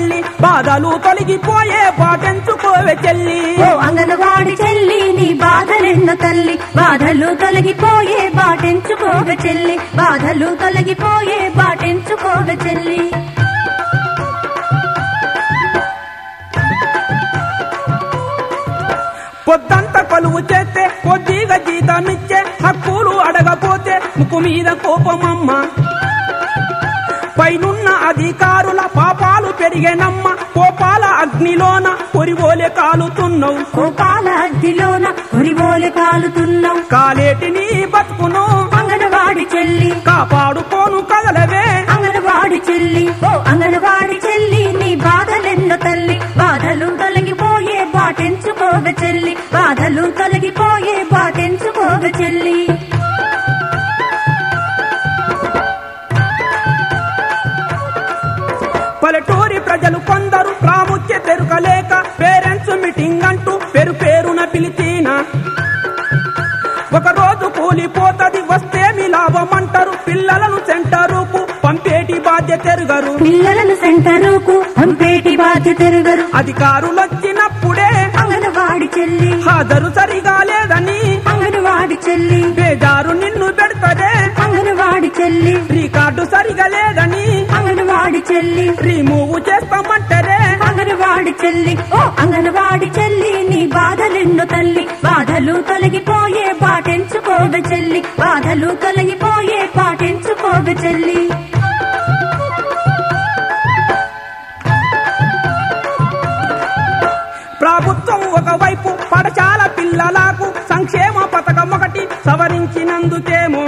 తల్లి బాధలు తొలగిపోయే పాటెంచుకోవే చెల్లి. ఓ అంగనవాడి చెల్లి నీ బాధలెన్న తల్లి బాధలు తొలగిపోయే బాటెంచుకోగ చెల్లి బాధలు తొలగిపోయే బాటెంచుకోగ చెల్లి. పొద్దంత కొలువు చేస్తే కొద్దిగా జీతమిచ్చే హక్కులు అడగపోతే ముక్కు మీద కోపమమ్మ. అధికారుల పాపాలు పెరిగేనమ్మ. కోపాల అగ్నిలోన పొరివోలే కాలుతున్నావు. కోపాల అగ్గిలోన ఉరివోలు కాలుతున్నావు. కాలేటిని బతుకును. అంగనవాడి చెల్లి. కాపాడుకోను కదలవే. అంగనవాడి చెల్లి. ఓ అంగనవాడి చెల్లి నీ బాధలెన్న తల్లి. బాధలు తొలగిపోయే బాటెంచుకోగ చెల్లి. బాధలు తొలగిపోయే అంటారు పిల్లలను సెంటరుకు పంపేటి బాధ్యత ఎరుగరు. పిల్లలను సెంటరుకు పంపేటి బాధ్యత ఎరుగరు. అధికారులు వచ్చినప్పుడే అంగనవాడి చెల్లి. హాజరు సరిగా లేదని అంగనవాడి చెల్లి. బేజారు నిన్ను పెడతదే. అంగనవాడి చెల్లి. రికార్డు సరిగా లేదని అంగనవాడి చెల్లి. రిమూవ్ చేస్తామంటారే అంగనవాడి చెల్లి. ఓ అంగనవాడి చెల్లి నీ బాధలెన్నో తల్లి. బాధలు తొలగిపోయే చెల్లి. బాధలు చెల్లి. ప్రభుత్వం ఒకవైపు పాఠశాల పిల్లలకు సంక్షేమ పథకం ఒకటి సవరించినందుకేమో.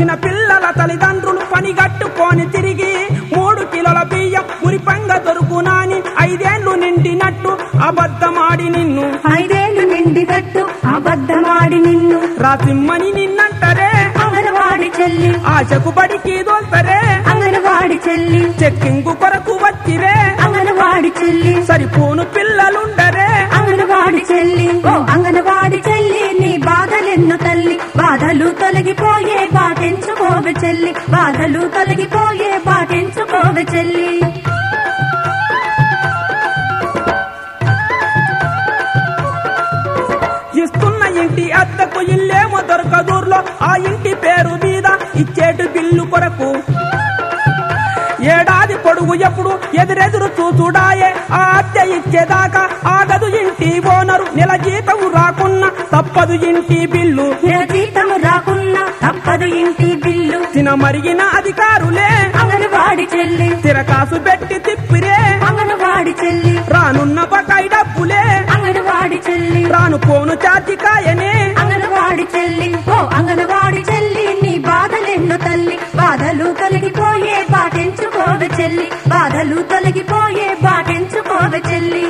చిన్న పిల్లల తల్లిదండ్రులు పనిగట్టుకొని తిరిగి మూడు కిలోల బియ్యం ఉరిపంగ దొరుకునాని ఐదేళ్ళు నిండినట్టు అబద్ధమాడి నిన్ను. రాసిమ్మని నిన్నంటరే. అంగనవాడి చెల్లి. ఆశకు బడికి దోల్తరే అంగనవాడి చెల్లి. చెక్కింగు కొరకు వచ్చిరే. అంగనవాడి చెల్లి. సరిపోను పిల్లలుండరే. అంగనవాడి చెల్లి. ఓ అంగనవాడి చెల్లి నీ బాధలెన్నో తల్లి. బాధలు తొలగిపోయే బాటెంచుకోగ చెల్లి. బాధలు తొలగిపోయే బాటెంచుకోగ చెల్లి. ఇస్తున్న ఇంటి అద్దకు ఇల్లేమో ఇచ్చేటి బిల్లు కొరకు. ఏడాది పొడుగు ఎప్పుడు ఎదురెదురు చూచుడాయే. ఆ అద్దె ఇచ్చేదాకా ఆగదు ఇంటి ఓనరు. నెల జీతం రాకున్నా తప్పదు ఇంటి బిల్లు. ఏ జీతము రాకున్నా తప్పదు ఇంటి బిల్లు. తిన మరిగిన అధికారులే. అంగనవాడి చెల్లి. తిరకాసు పెట్టి తిప్పిరే. అంగనవాడి చెల్లి. రానున్న బకాయి డబ్బులే. అంగనవాడి చెల్లి. రాను పోను చాచికాయనే బాధలు తొలగిపోయే బాటెంచుకోగ చెల్లి.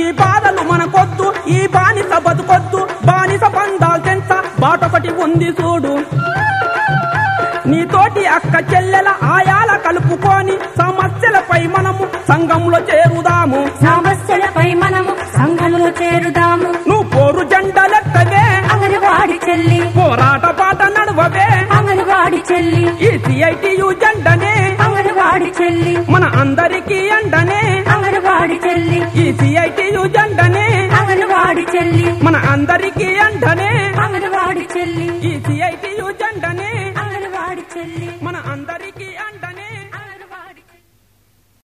ఈ బాధలు మనకొద్దు ఈ బానిస బతుకొద్దు బానిస పందాలు తెంచ బాటొకటి ఉంది చూడు. చెల్లి మన అందరికీ అండనే. అంగనవాడి చెల్లి. ఈ సిఐటియు జెండనే. అంగనవాడి చెల్లి. మన అందరికీ అండనే. అంగనవాడి చెల్లి. ఈ సిఐటియు జెండనే. అంగనవాడి చెల్లి. మన అందరికీ అండ